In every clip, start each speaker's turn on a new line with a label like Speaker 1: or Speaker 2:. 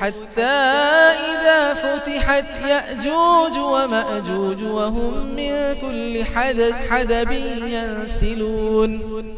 Speaker 1: حتى إذا فتحت يأجوج ومأجوج وهم من كل حدب, حدب ينسلون.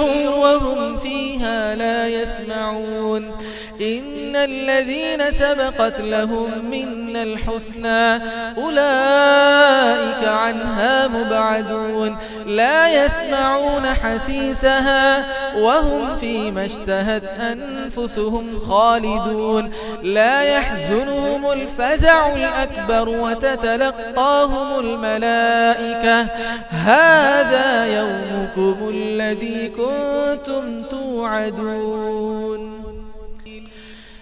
Speaker 1: وهم فيها لا يسمعون. إن الذين سبقت لهم منا الحسنى أولئك عنها مبعدون. لا يسمعون حسيسها وهم فيما اشتهت أنفسهم خالدون. لا يحزنهم الفزع الأكبر وتتلقاهم الملائكة. هذا يومكم الذي كنتم توعدون.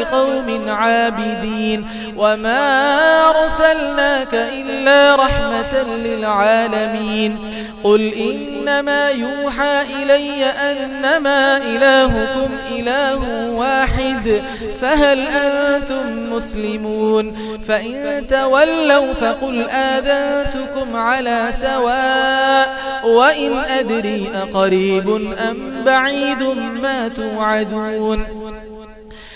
Speaker 1: لقوم عابدين وما أرسلناك إلا رحمة للعالمين قل إنما يوحى إلي أنما إلهكم إله واحد فهل أنتم مسلمون فإن تولوا فقل آذنتكم على سواء وإن أدري أقريب أم بعيد ما توعدون